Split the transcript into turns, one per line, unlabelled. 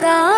जाएगा